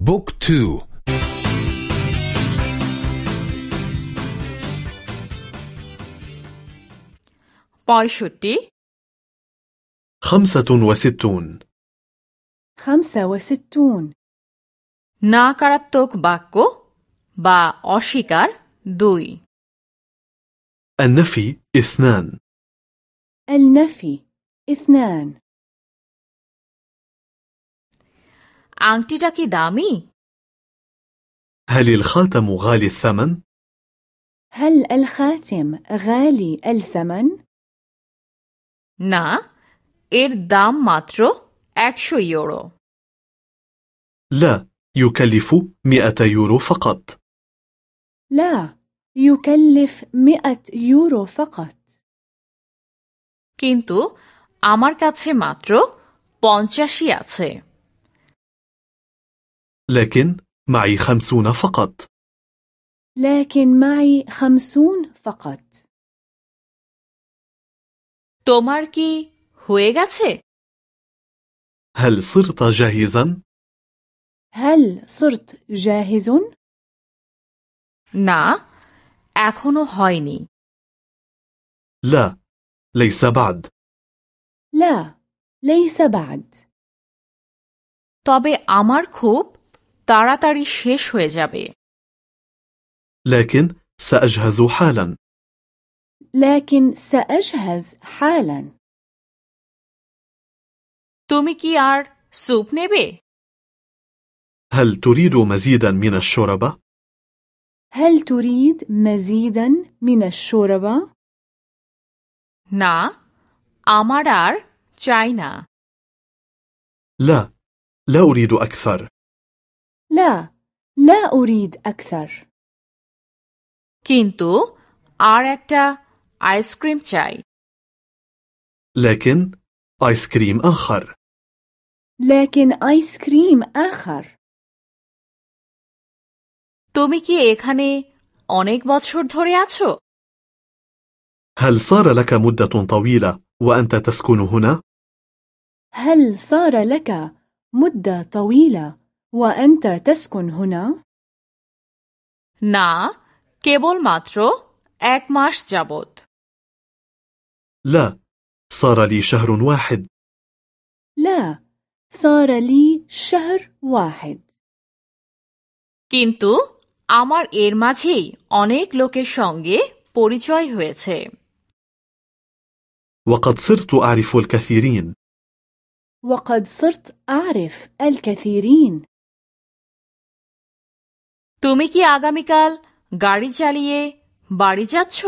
book two. পঁয়ষট্টি خمسة وستون. خمسة وستون. নাকারাত্মক বাক্য বা অস্বীকার দুই النفي اثنان. النفي اثنان. আংটিটা কি দামি هل الخاتم غالي الثمن؟ هل الخاتم غالي الثمن؟ না এর দাম মাত্র একশো ইউরো لا يكلف مئة يورو فقط لا يكلف مئة يورو فقط কিন্তু আমার কাছে মাত্র পঞ্চাশই আছে لكن معي خمسون فقط لكن معي خمسون فقط তোমার কি হয়ে গেছে هل صرت جاهزا؟ هل صرت جاهز؟ না এখনো হয়নি لا ليس بعد لا ليس بعد তবে আমার খুব তাড়াতাড়ি শেষ হয়ে যাবে لكن سأجهز حالا لكن سأجهز حالا তুমি কি আর স্যুপ নেবে هل تريد مزيدا من الشوربة؟ هل تريد مزيدا من الشوربة؟ না আমার আর চাই না لا لا أريد أكثر لا لا أريد أكثر কিন্তু আর একটা আইসক্রিম চাই لكن آيس كريم آخر لكن آيس كريم آخر তুমি কি এখানে অনেক বছর ধরে আছো هل صار لك مدة طويلة وأنت تسكن هنا؟ هل صار لك مدة طويلة وأنت تسكن هنا؟ না কেবলমাত্র এক মাস যাবত لا صار لي شهر واحد لا صار لي شهر واحد কিন্তু আমার এর মাঝেই অনেক লোকের সঙ্গে পরিচয় হয়েছে وقد صرت أعرف الكثيرين وقد صرت أعرف الكثيرين তুমি কি আগামীকাল গাড়ি চালিয়ে বাড়ি যাচ্ছ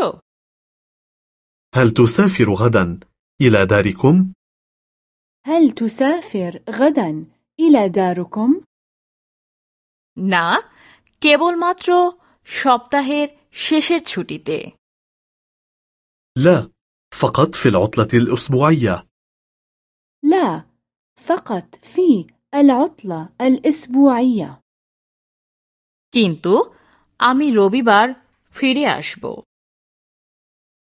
هل تسافر غدا إلى داركم؟ هل تسافر غدا إلى داركم؟ না কেবলমাত্র সপ্তাহের শেষের ছুটিতে لا فقط في العطلة الأسبوعية لا فقط في العطلة الأسبوعية কিন্তু আমি রবিবার ফিরে আসব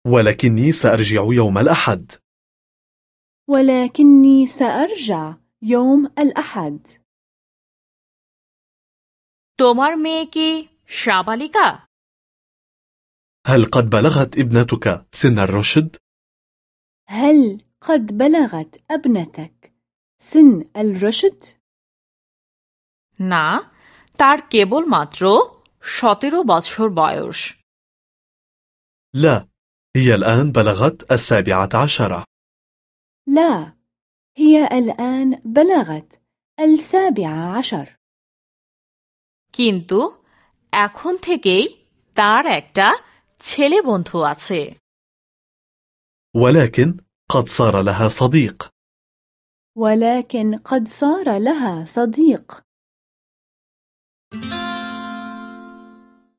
ولكني سأرجع يوم الأحد ولكني سأرجع يوم الأحد তোমার মেয়ে কি সাবালিকা هل قد بلغت ابنتك سن الرشد؟ هل قد بلغت ابنتك سن الرشد؟ না তার কেবলমাত্র সতেরো বছর বয়স لا هي الآن بلغت السابعة عشرة لا هي الآن بلغت السابعة عشر কিন্তু এখন থেকেই তার একটা ছেলে বন্ধু আছে ولكن قد صار لها صديق ولكن قد صار لها صديق